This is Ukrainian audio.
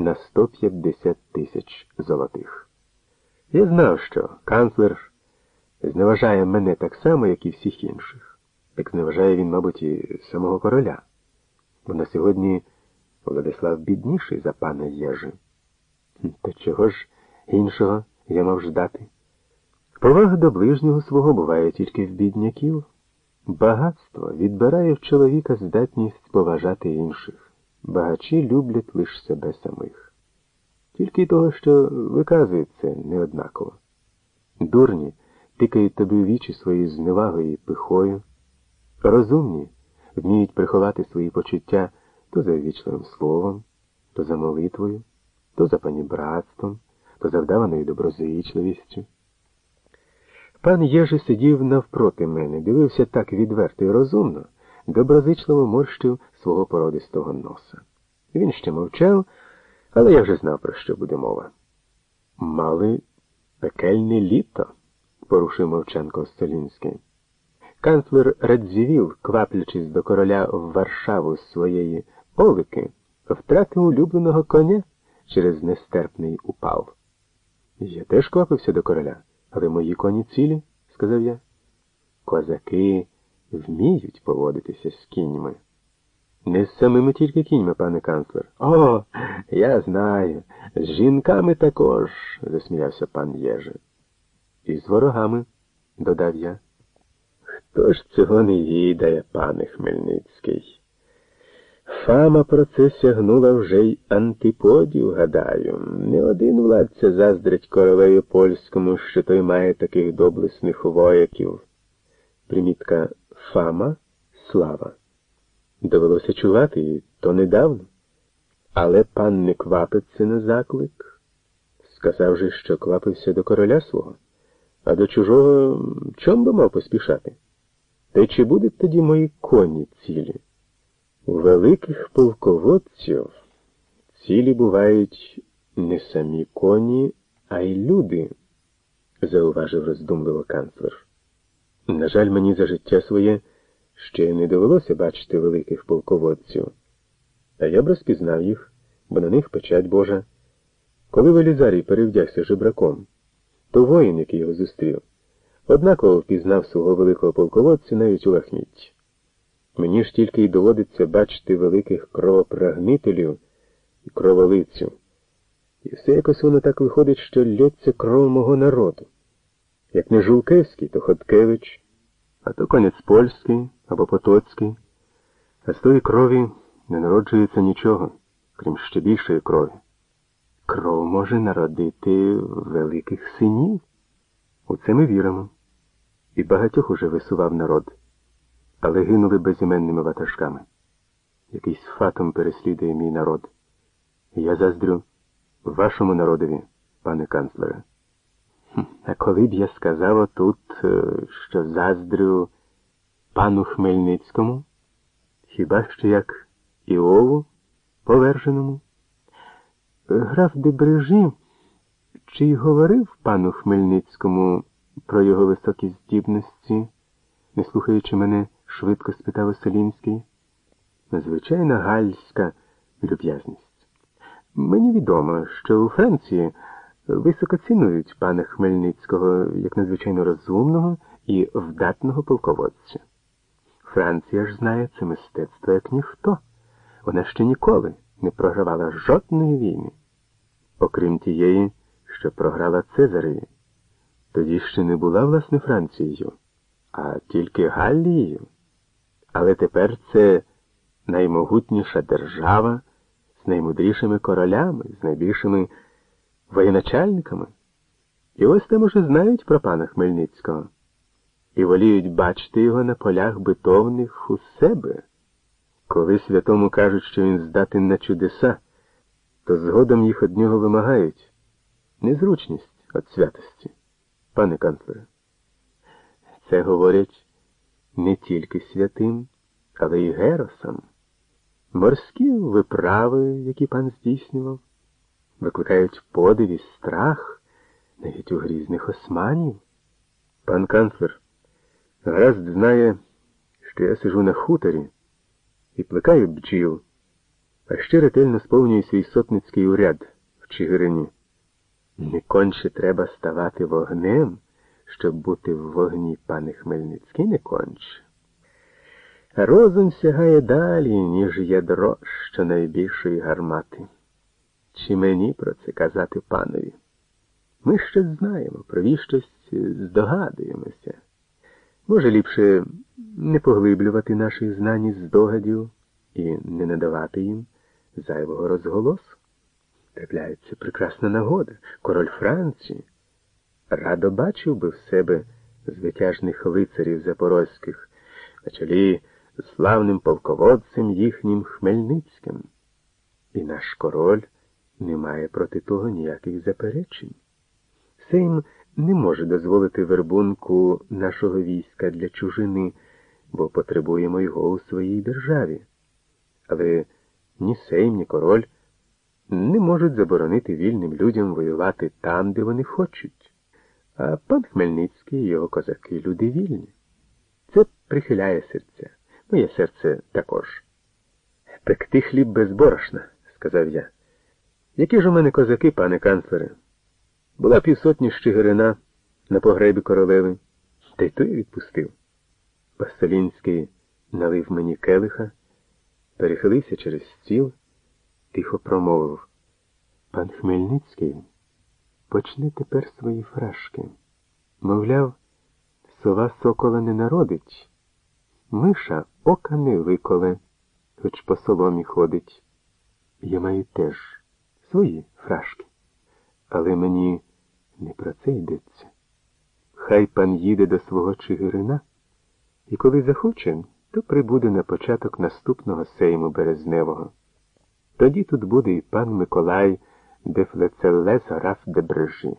на 150 тисяч золотих. Я знав, що канцлер зневажає мене так само, як і всіх інших, як зневажає він, мабуть, і самого короля. Бо на сьогодні Владислав бідніший за пана Єжи. Та чого ж іншого я мав ждати? Повага до ближнього свого буває тільки в бідняків. Багатство відбирає в чоловіка здатність поважати інших. Багачі люблять лише себе самих. Тільки того, що виказують це неоднаково. Дурні тикають тобі в вічі своєю зневагою і пихою. Розумні вміють приховати свої почуття то за ввічливим словом, то за молитвою, то за панібратством, то за вдаваною доброзичливістю. Пан Єжи сидів навпроти мене, дивився так відверто і розумно, доброзичливо морщив свого породистого носа. Він ще мовчав, але я вже знав, про що буде мова. Мали пекельне літо, порушив мовчанко Столінський. Канцлер Радзівіл, кваплячись до короля в Варшаву з своєї олики, втратив улюбленого коня через нестерпний упал. Я теж квапився до короля. Але мої коні цілі, сказав я. Козаки вміють поводитися з кіньми. Не з самими тільки кіньми, пане канцлер. О, я знаю. З жінками також, засміявся пан Єжи. І з ворогами, додав я. Хто ж цього не відає, пане Хмельницький? Фама про це сягнула вже й антиподів, гадаю. Не один владця заздрить королеві польському, що той має таких доблесних вояків. Примітка фама слава. Довелося чувати, і то недавно. Але пан не квапиться на заклик. Сказав же, що квапився до короля свого, а до чужого чом би мав поспішати? Та чи будуть тоді мої коні цілі? У великих полководців цілі бувають не самі коні, а й люди, зауважив роздумливо канцлер. На жаль, мені за життя своє ще не довелося бачити великих полководців, а я б розпізнав їх, бо на них печать Божа. Коли Велізарій перевдягся жебраком, то воїн, який його зустрів, однаково впізнав свого великого полководця навіть у лахмітті. Мені ж тільки й доводиться бачити великих кровопрагнителів і кроволицю. І все якось воно так виходить, що льється кров мого народу. Як не Жулкевський, то Ходкевич, а то конець польський або Потоцький. А з тої крові не народжується нічого, крім ще більшої крові. Кров може народити великих синів. У це ми віримо. І багатьох уже висував народ але гинули безіменними ватажками. Якийсь фатом переслідує мій народ. Я заздрю вашому народові, пане канцлере. А коли б я сказав отут, е, що заздрю пану Хмельницькому, хіба що як Іову поверженому? Граф Дебрежі, чи й говорив пану Хмельницькому про його високі здібності, не слухаючи мене? швидко спитав Оселінський. Звичайна гальська люб'язність. Мені відомо, що у Франції високо цінують пана Хмельницького як надзвичайно розумного і вдатного полководця. Франція ж знає це мистецтво як ніхто. Вона ще ніколи не програвала жодної війни, окрім тієї, що програла Цезареві. Тоді ще не була власне Францією, а тільки Галлією. Але тепер це наймогутніша держава з наймудрішими королями, з найбільшими воєначальниками. І ось там уже знають про пана Хмельницького і воліють бачити його на полях битовних у себе. Коли святому кажуть, що він здатен на чудеса, то згодом їх од нього вимагають незручність від святості, пане канцлере. Це говорять не тільки святим, але й геросам. Морські виправи, які пан здійснював, викликають подив і страх навіть у грізних османів. Пан канцлер гаразд знає, що я сижу на хуторі і плекаю бджіл, а ще ретельно сповнює свій сотницький уряд в Чигирині. Не конче треба ставати вогнем, щоб бути в вогні, пане Хмельницький, не конче. Розум сягає далі, ніж ядро що найбільшої гармати. Чи мені про це казати панові? Ми щось знаємо, про щось здогадуємося. Може, ліпше не поглиблювати наших знань і здогадів і не надавати їм зайвого розголосу. Трапляється прекрасна нагода. Король Франції радо бачив би в себе звитяжних лицарів запорозьких на чолі славним полководцем їхнім Хмельницьким. І наш король не має проти того ніяких заперечень. Сейм не може дозволити вербунку нашого війська для чужини, бо потребуємо його у своїй державі. Але ні Сейм, ні король не можуть заборонити вільним людям воювати там, де вони хочуть. А пан Хмельницький і його козаки люди вільні. Це прихиляє серця. Моє серце також. Пекти хліб без борошна, сказав я. Які ж у мене козаки, пане канцлере? Була півсотні Щигирина на погребі королеви, та й то я відпустив. Пастолінський налив мені келиха, перехилився через стіл, тихо промовив. Пан Хмельницький почне тепер свої фрашки. Мовляв, сова сокола не народить, миша ока не виколе, хоч по соломі ходить. Я маю теж свої фрашки. Але мені не про це йдеться. Хай пан їде до свого Чигирина, і коли захоче, то прибуде на початок наступного сейму Березневого. Тоді тут буде і пан Миколай де Флецеллес граф де Брежі.